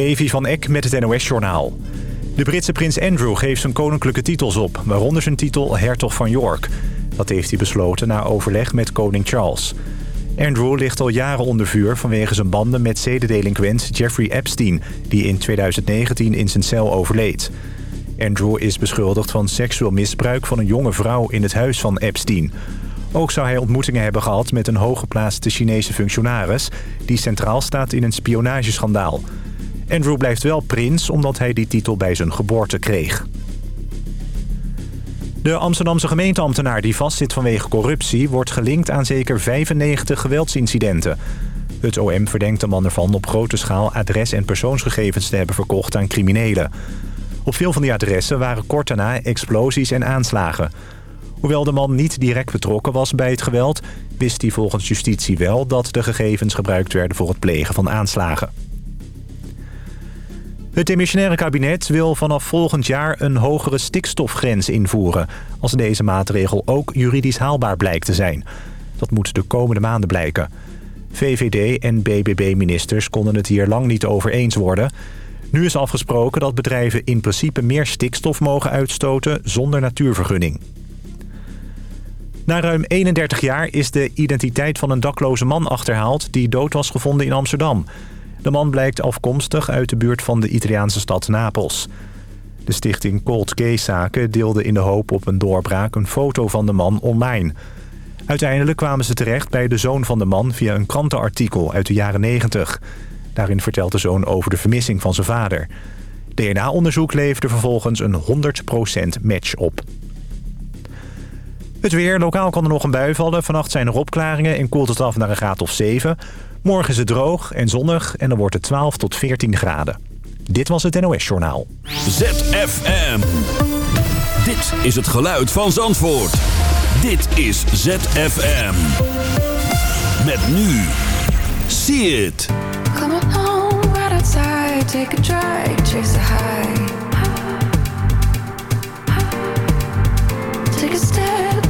Levi van Eck met het NOS-journaal. De Britse prins Andrew geeft zijn koninklijke titels op... waaronder zijn titel hertog van York. Dat heeft hij besloten na overleg met koning Charles. Andrew ligt al jaren onder vuur vanwege zijn banden met zedendelinquent Jeffrey Epstein... die in 2019 in zijn cel overleed. Andrew is beschuldigd van seksueel misbruik van een jonge vrouw in het huis van Epstein... Ook zou hij ontmoetingen hebben gehad met een hooggeplaatste Chinese functionaris... die centraal staat in een spionageschandaal. Andrew blijft wel prins omdat hij die titel bij zijn geboorte kreeg. De Amsterdamse gemeenteambtenaar die vastzit vanwege corruptie... wordt gelinkt aan zeker 95 geweldsincidenten. Het OM verdenkt de man ervan op grote schaal adres- en persoonsgegevens te hebben verkocht aan criminelen. Op veel van die adressen waren kort daarna explosies en aanslagen... Hoewel de man niet direct betrokken was bij het geweld... wist hij volgens justitie wel dat de gegevens gebruikt werden voor het plegen van aanslagen. Het demissionaire kabinet wil vanaf volgend jaar een hogere stikstofgrens invoeren... als deze maatregel ook juridisch haalbaar blijkt te zijn. Dat moet de komende maanden blijken. VVD en BBB-ministers konden het hier lang niet over eens worden. Nu is afgesproken dat bedrijven in principe meer stikstof mogen uitstoten zonder natuurvergunning. Na ruim 31 jaar is de identiteit van een dakloze man achterhaald... die dood was gevonden in Amsterdam. De man blijkt afkomstig uit de buurt van de Italiaanse stad Napels. De stichting Cold Case Zaken deelde in de hoop op een doorbraak... een foto van de man online. Uiteindelijk kwamen ze terecht bij de zoon van de man... via een krantenartikel uit de jaren 90. Daarin vertelt de zoon over de vermissing van zijn vader. DNA-onderzoek leverde vervolgens een 100% match op. Het weer. Lokaal kan er nog een bui vallen. Vannacht zijn er opklaringen en koelt het af naar een graad of 7. Morgen is het droog en zonnig en dan wordt het 12 tot 14 graden. Dit was het NOS Journaal. ZFM. Dit is het geluid van Zandvoort. Dit is ZFM. Met nu. See it. Come on, right outside, take a drive, chase a high. Take a step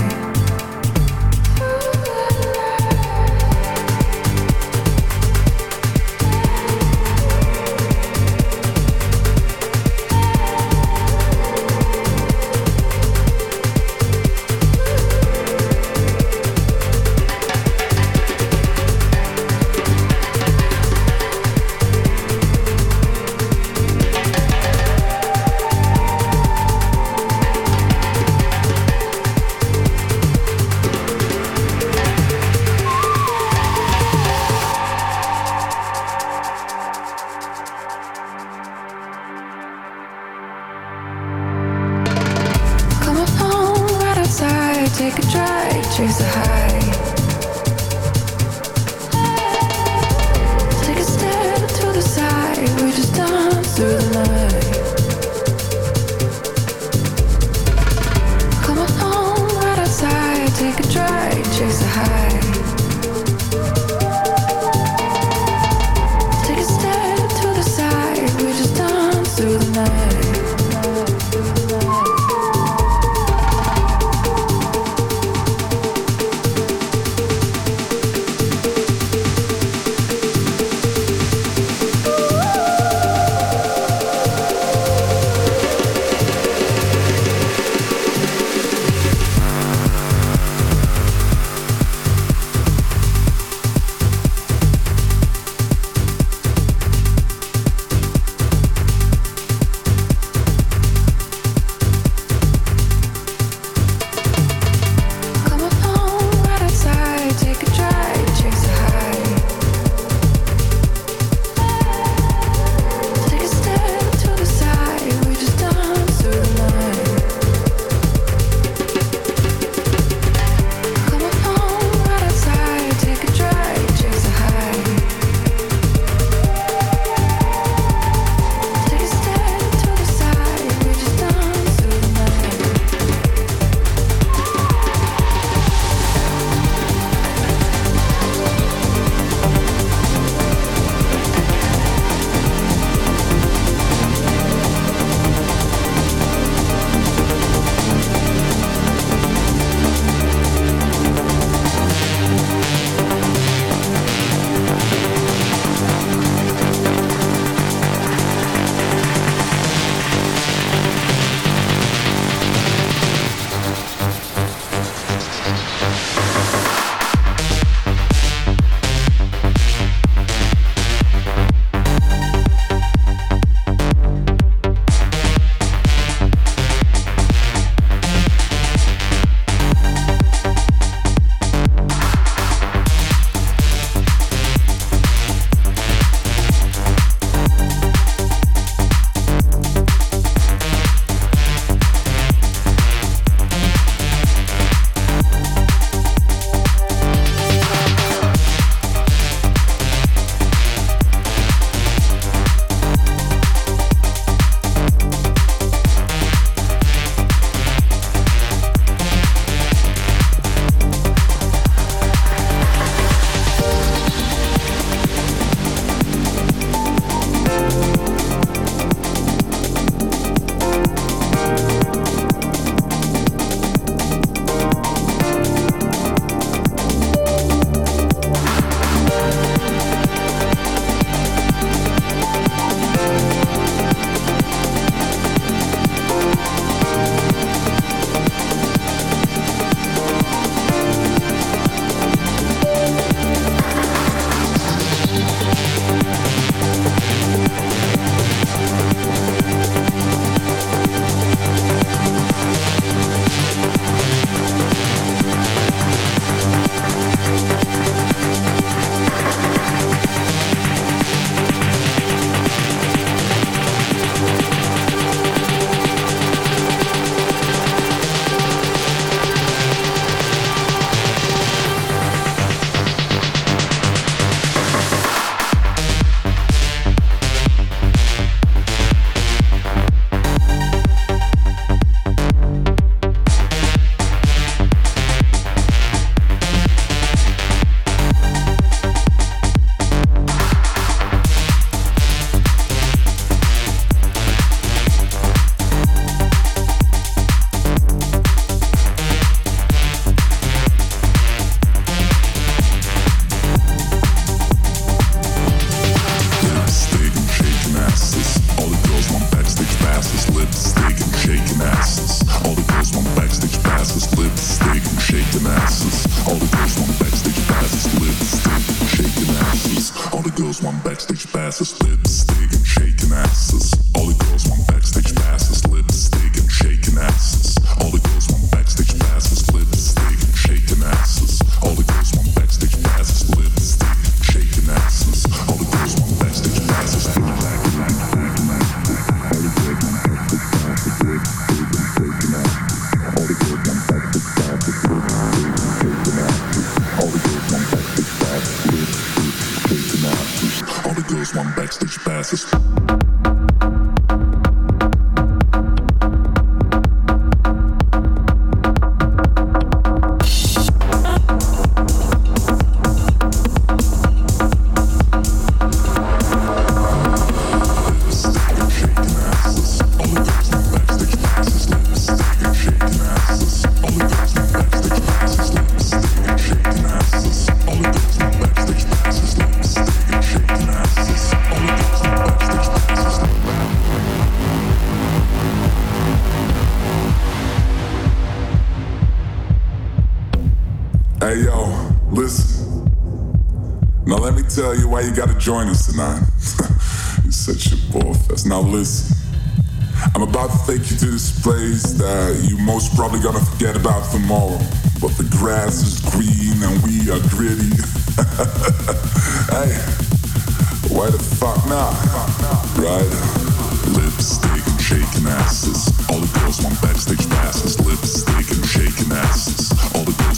join us tonight. You're such a bullfest. Now listen, I'm about to take you to this place that you most probably gonna forget about tomorrow. But the grass is green and we are gritty. hey, why the fuck not? Right? Lipstick and shaking asses. All the girls want backstage passes. Lipstick and shaking asses. All the girls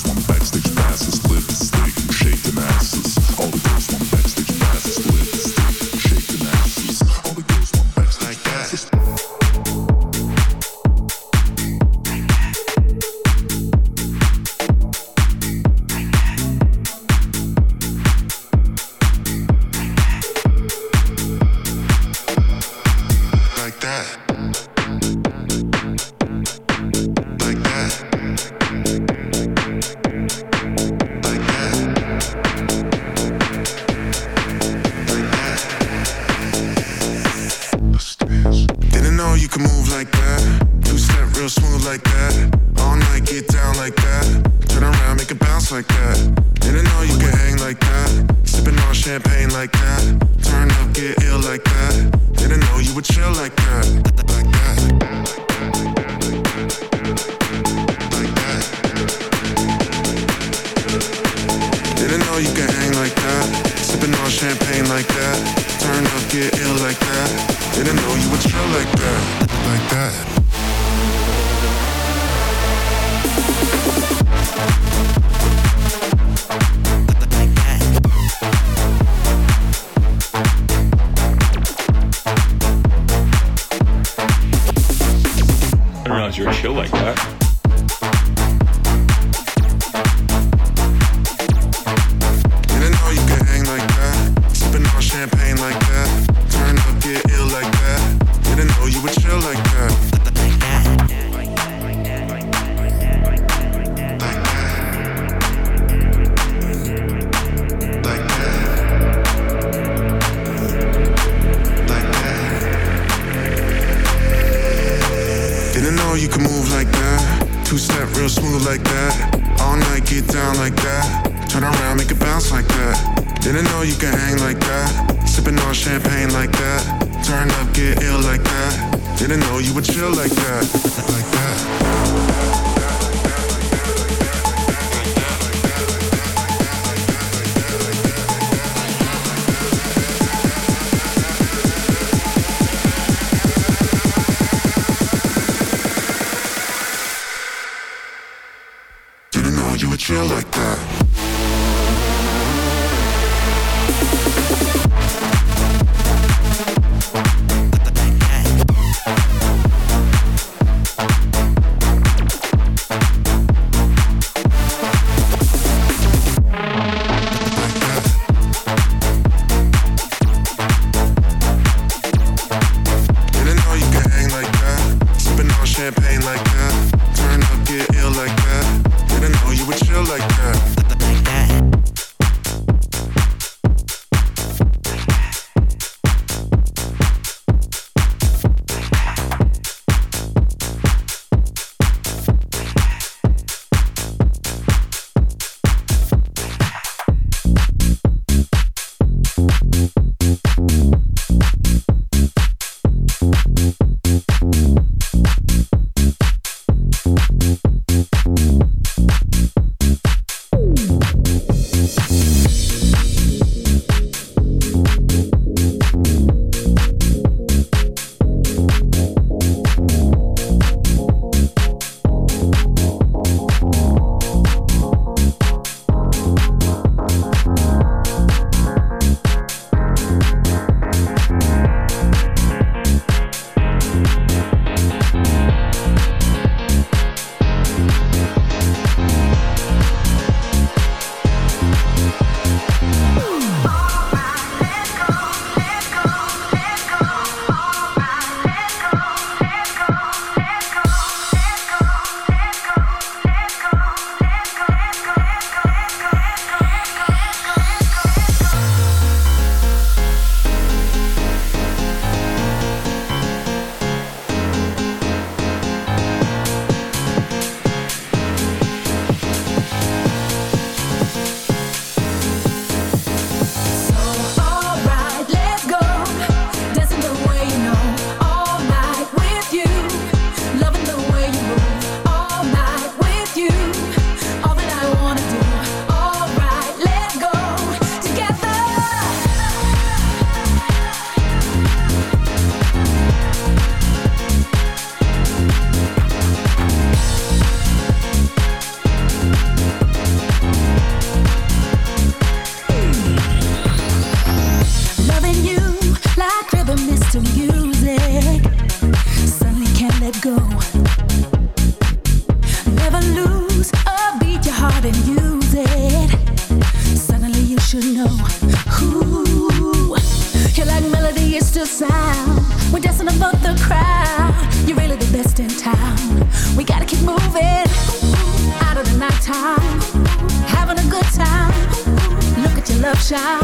child.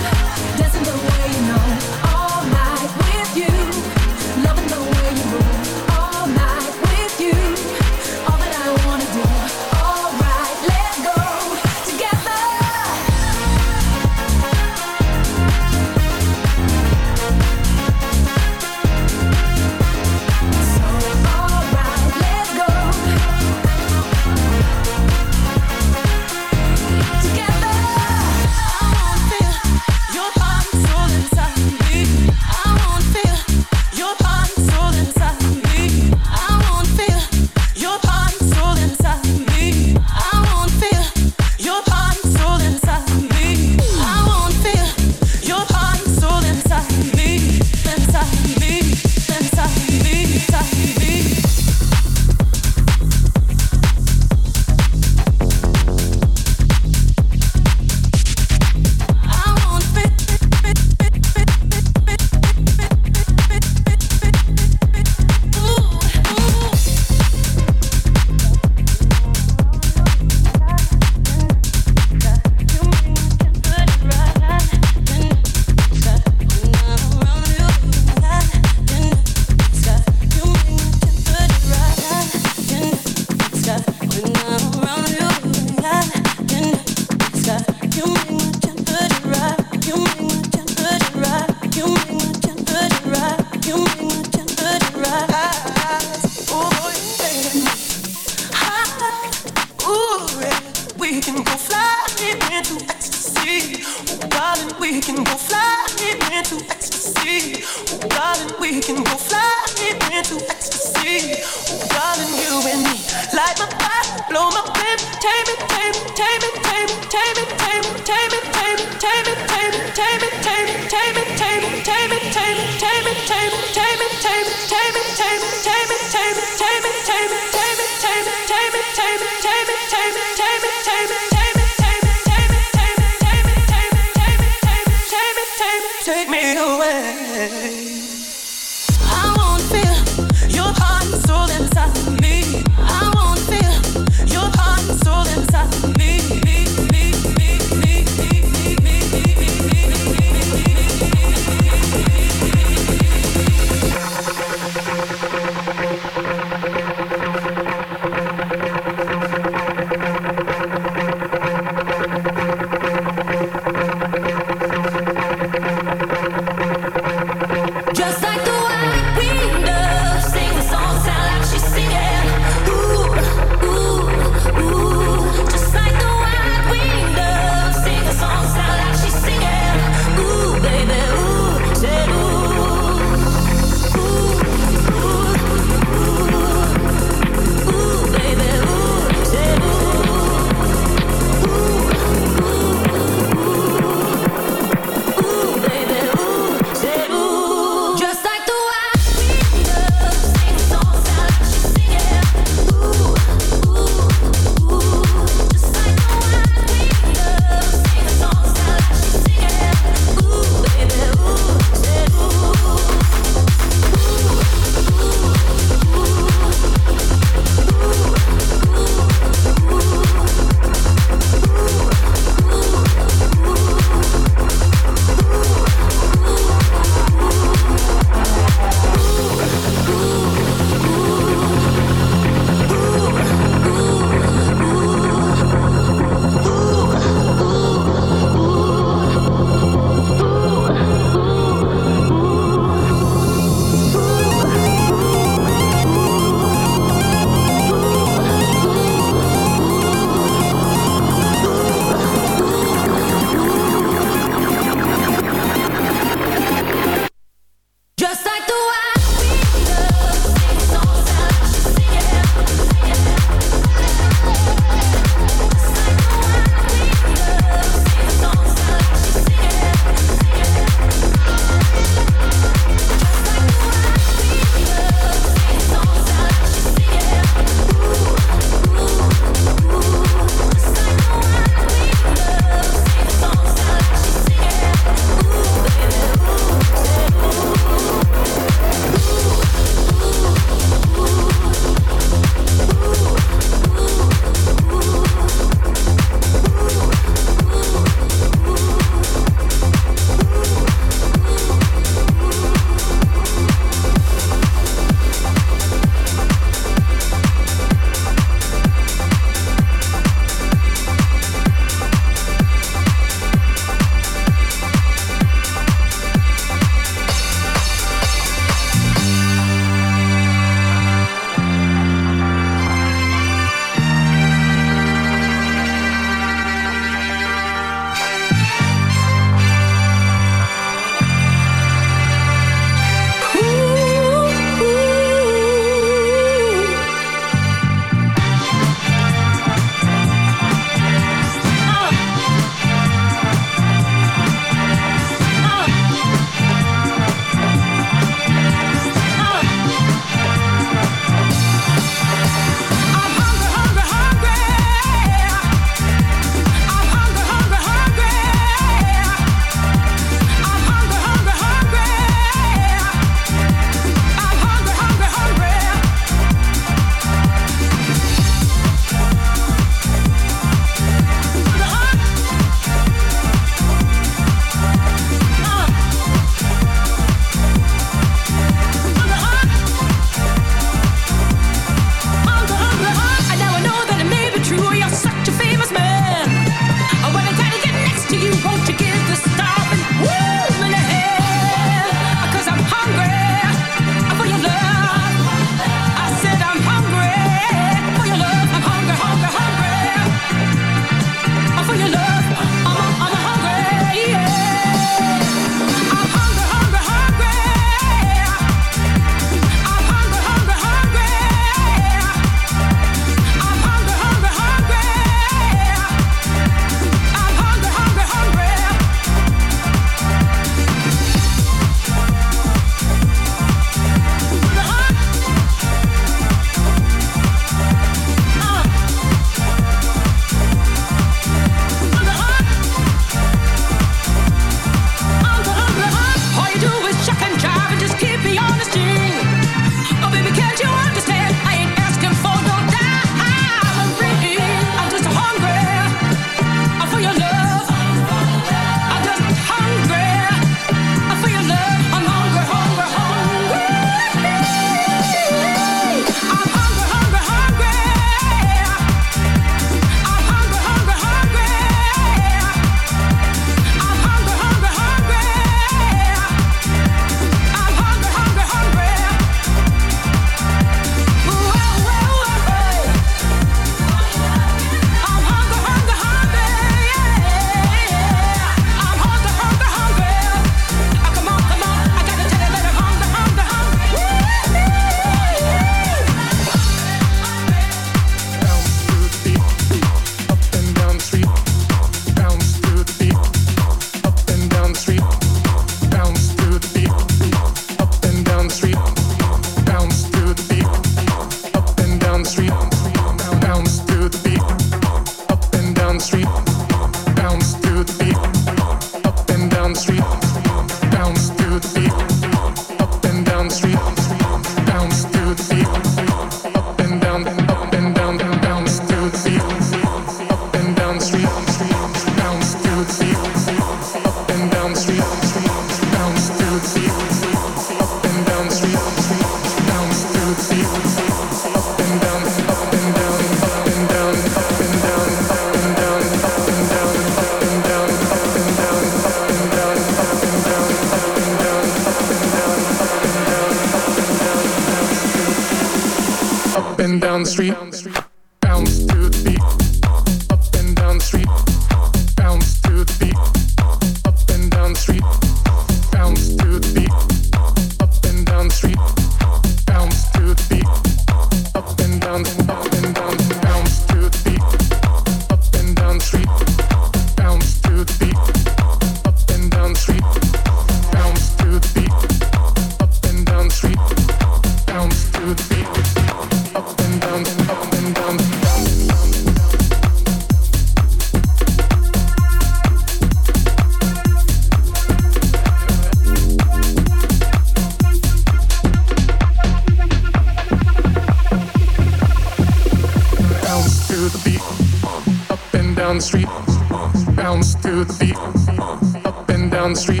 down the street, bounce to the beat. Up and down the street,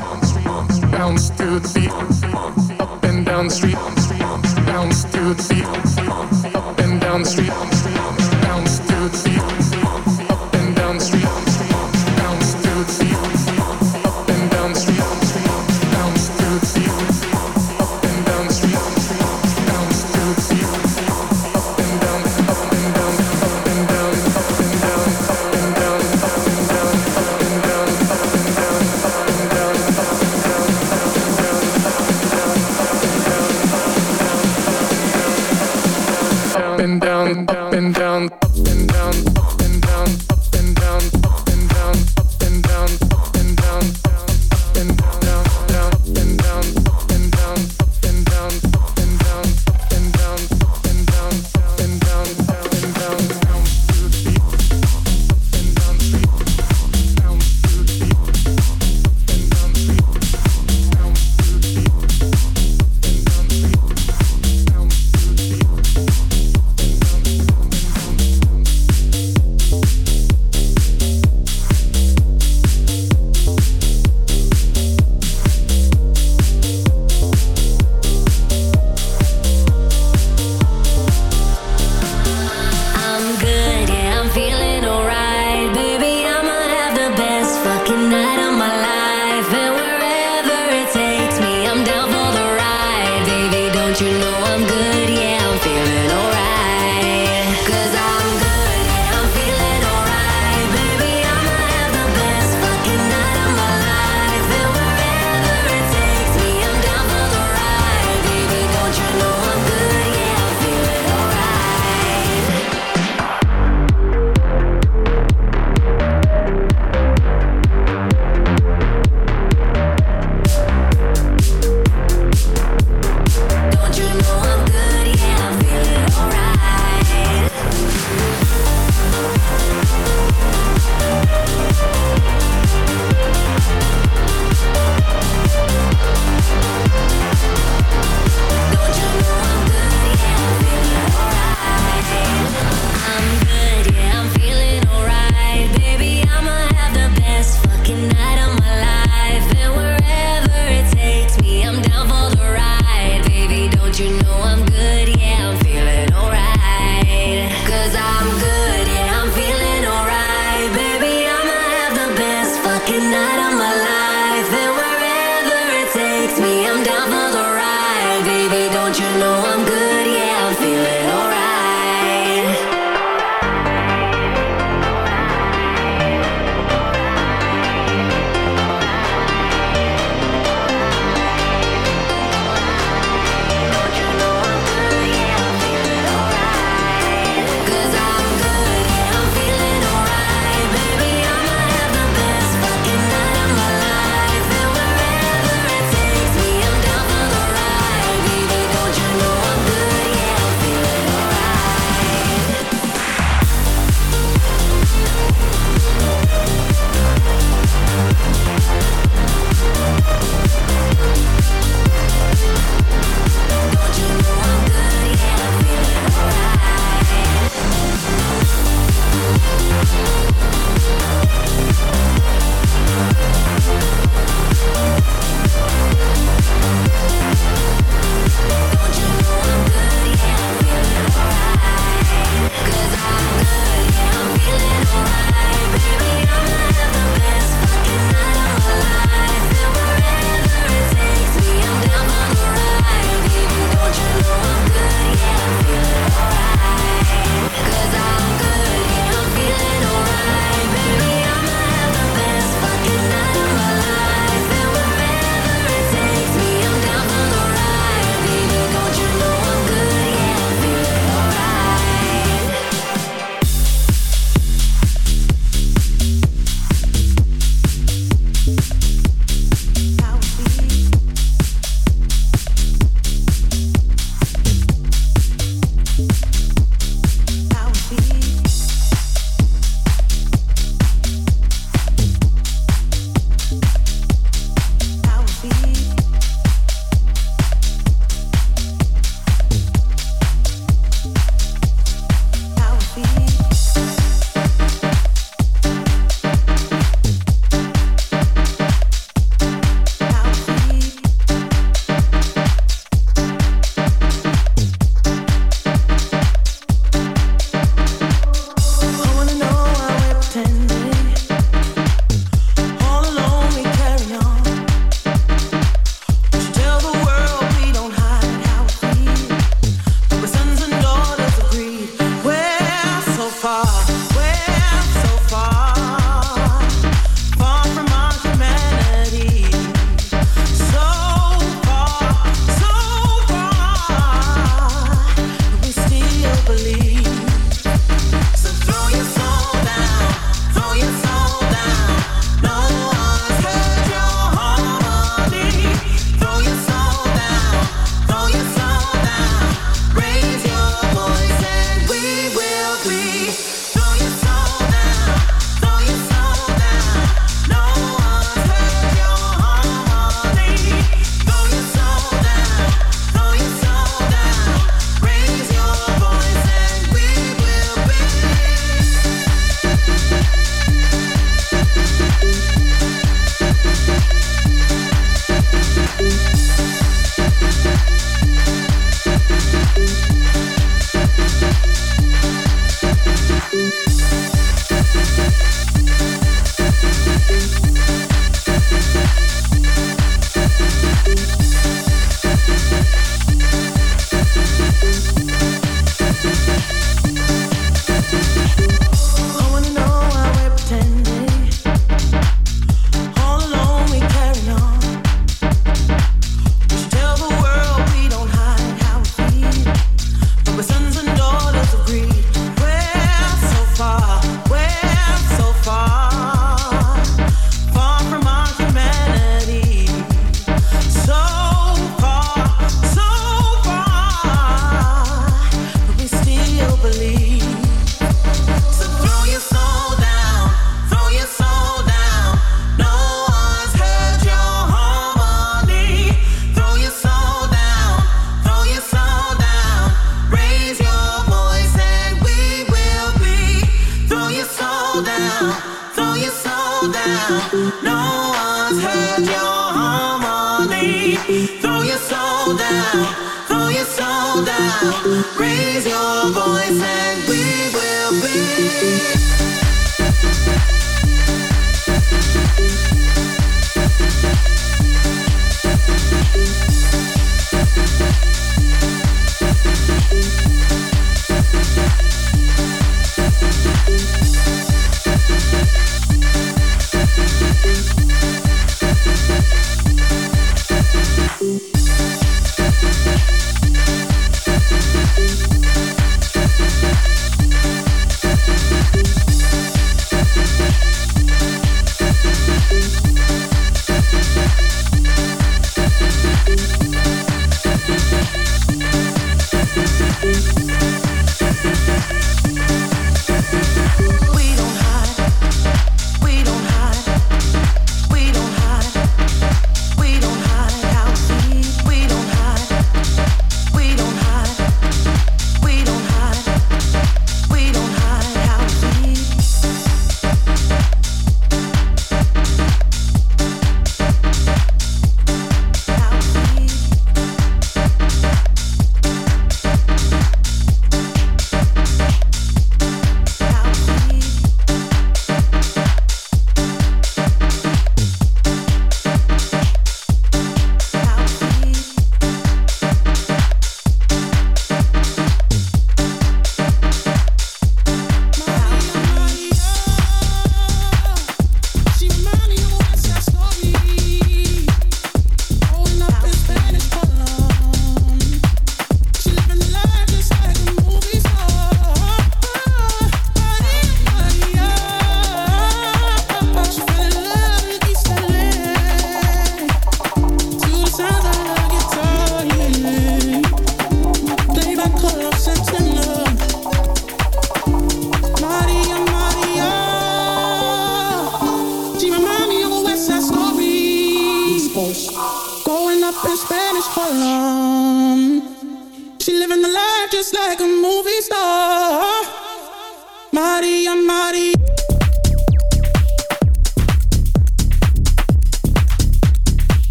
bounce to the beat. Up and down the street, bounce to the beat. Up and down the street, bounce to the beat.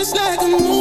just like a movie.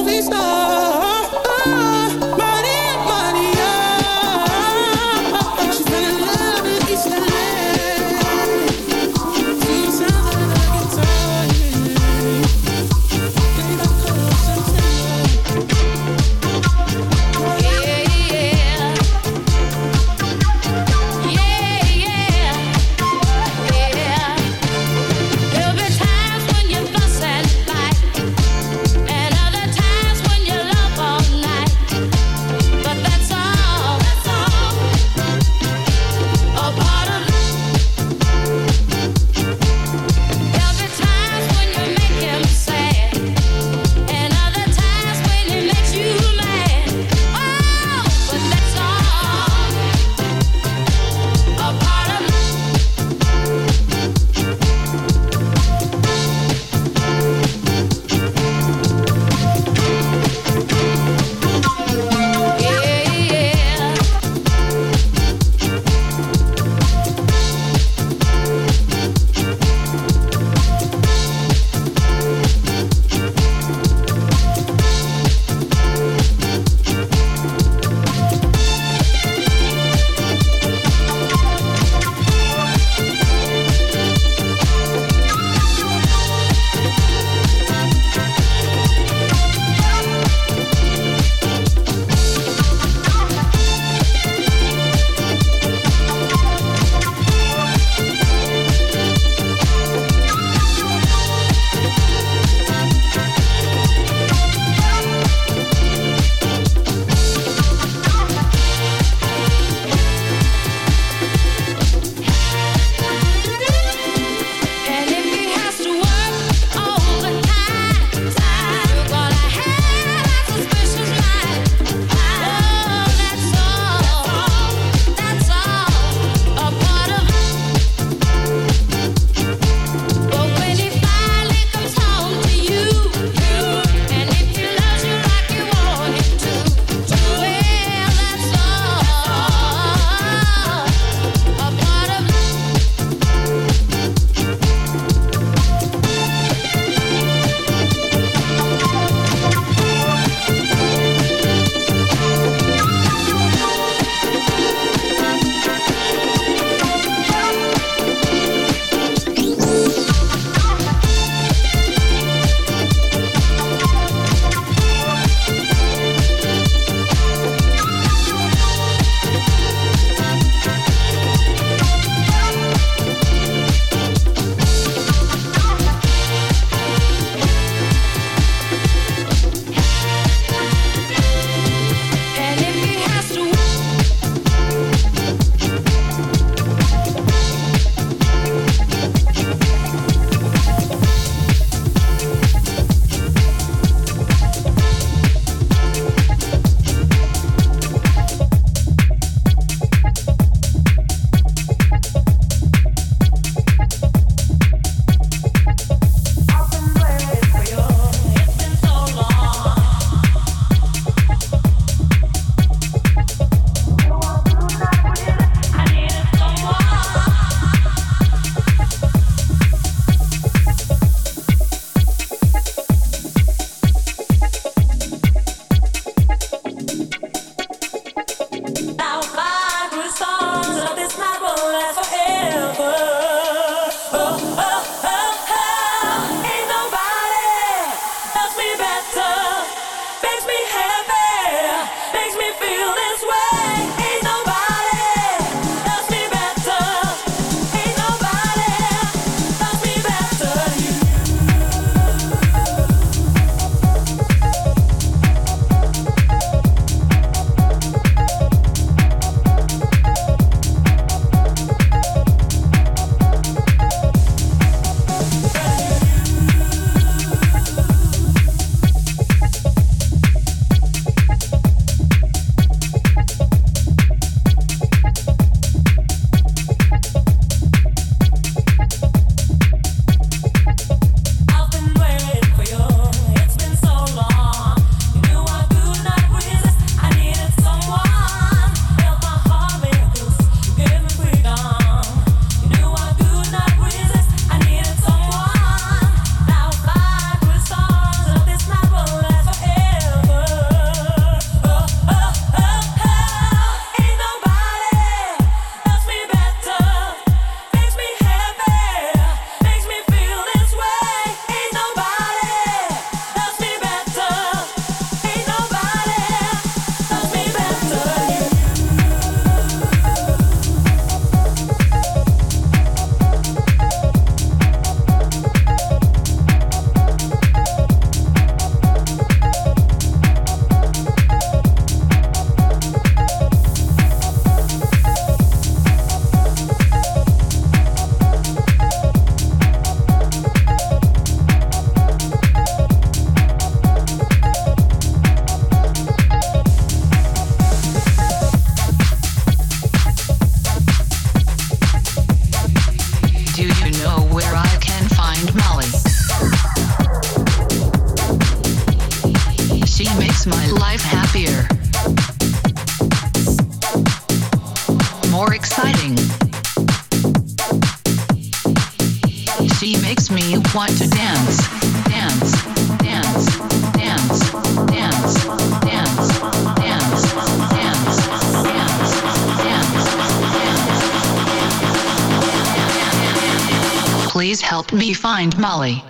Find Molly.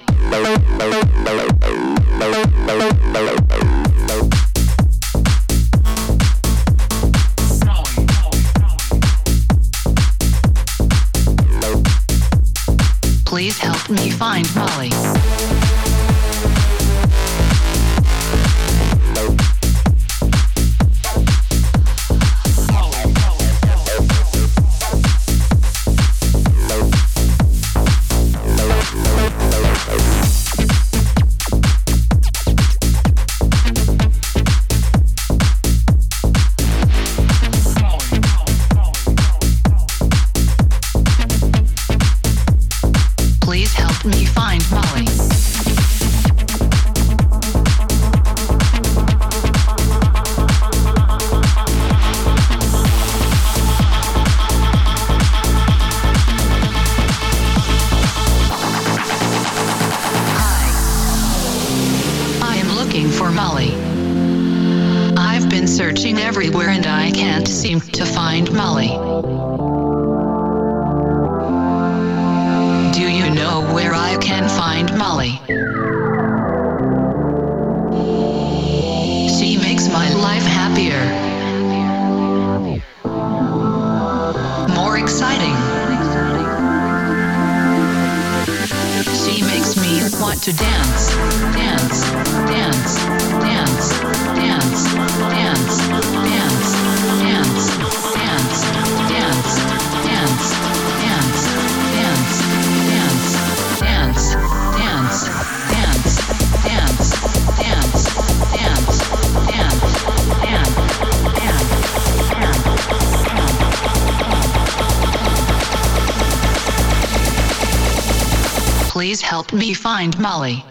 looking for Molly. I've been searching everywhere and I can't seem to find Molly. Do you know where I can find Molly? Help me find Molly.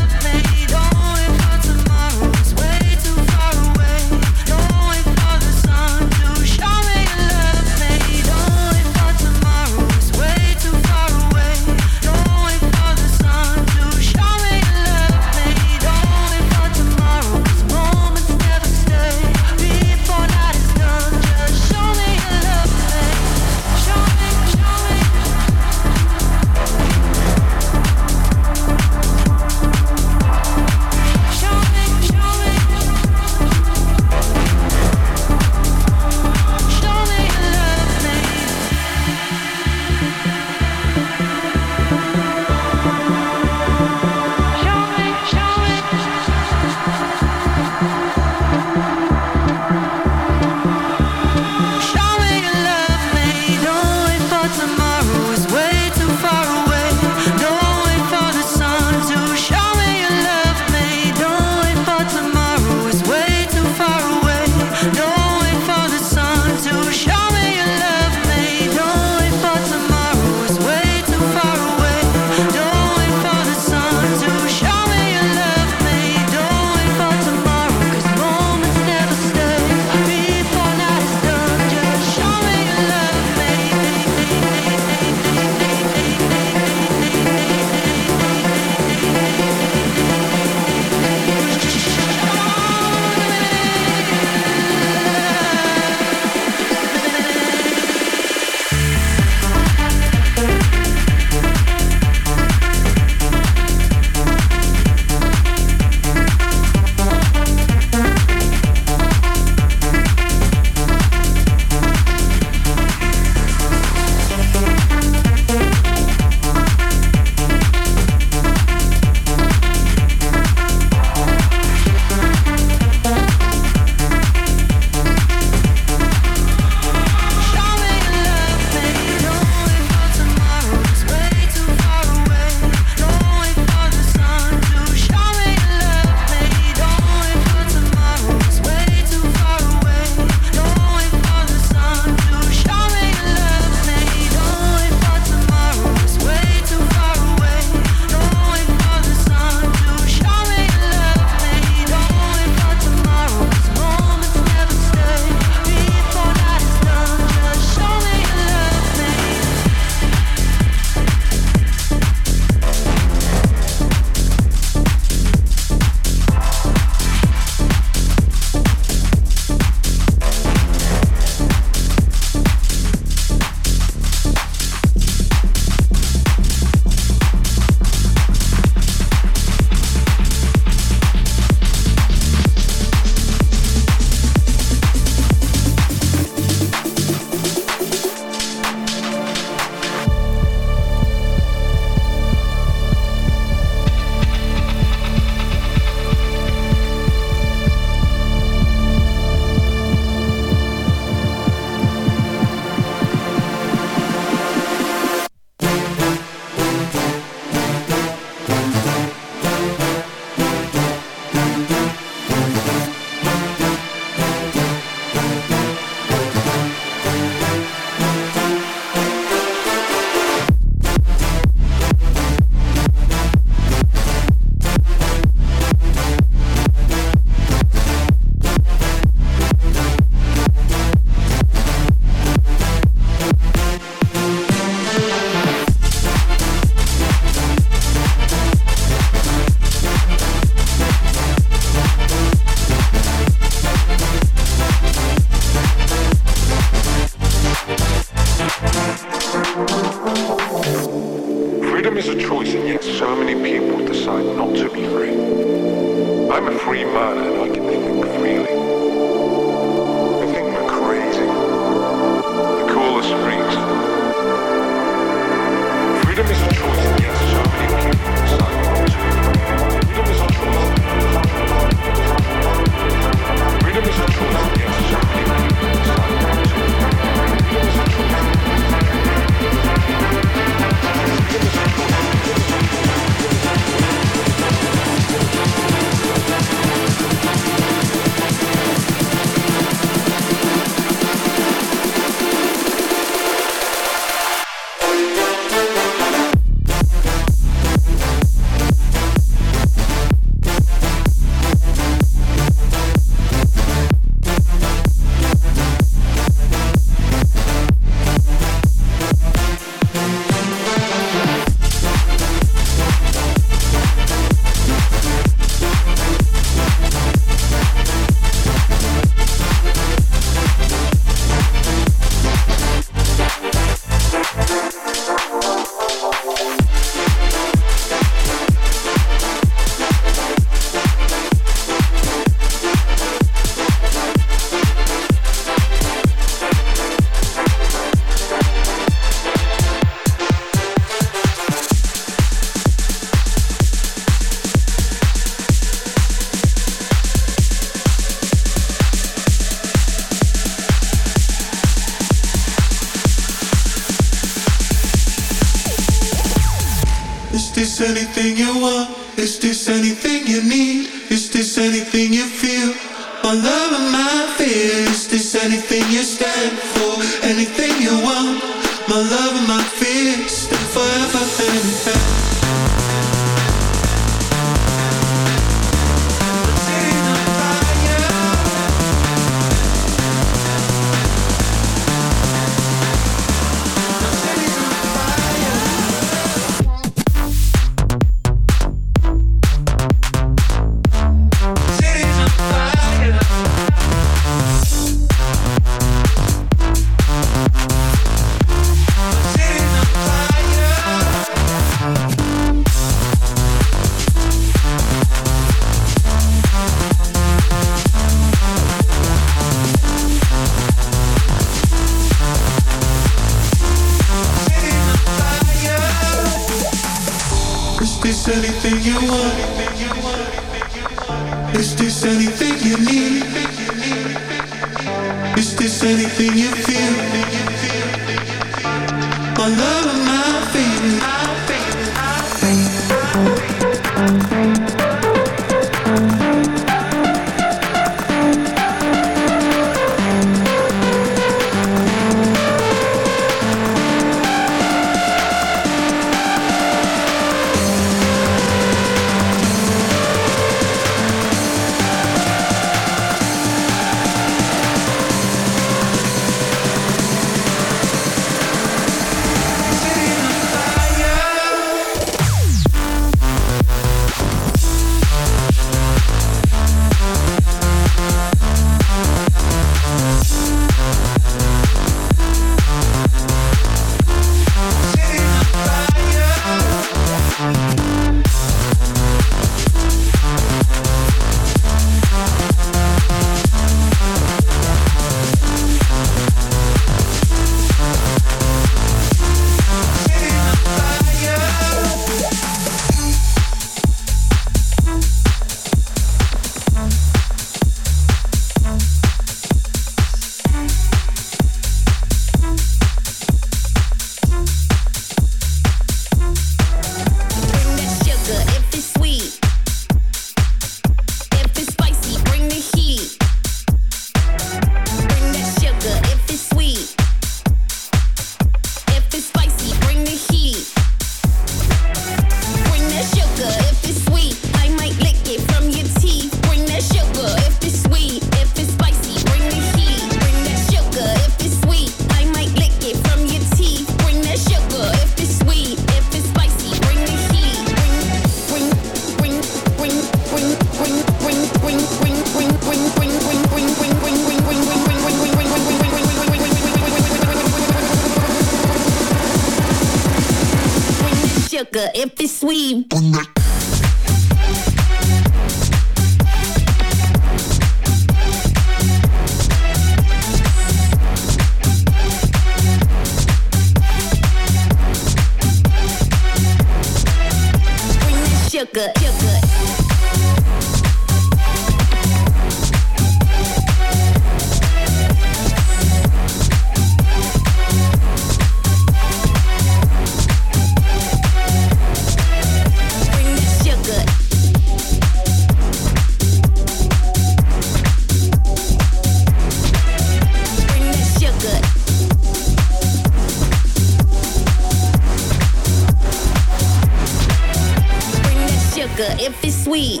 sweet.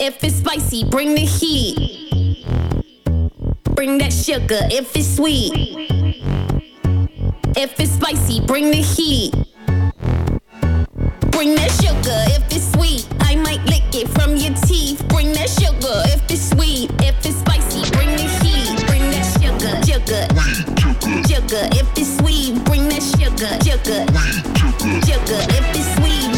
If it's spicy, bring the heat. Bring that sugar if it's sweet. If it's spicy, bring the heat. Bring that sugar if it's sweet. I might lick it from your teeth. Bring that sugar if it's sweet. If it's spicy, bring the heat. Bring that sugar, sugar, sugar. If it's sweet, bring that sugar, sugar, sugar. If it's sweet.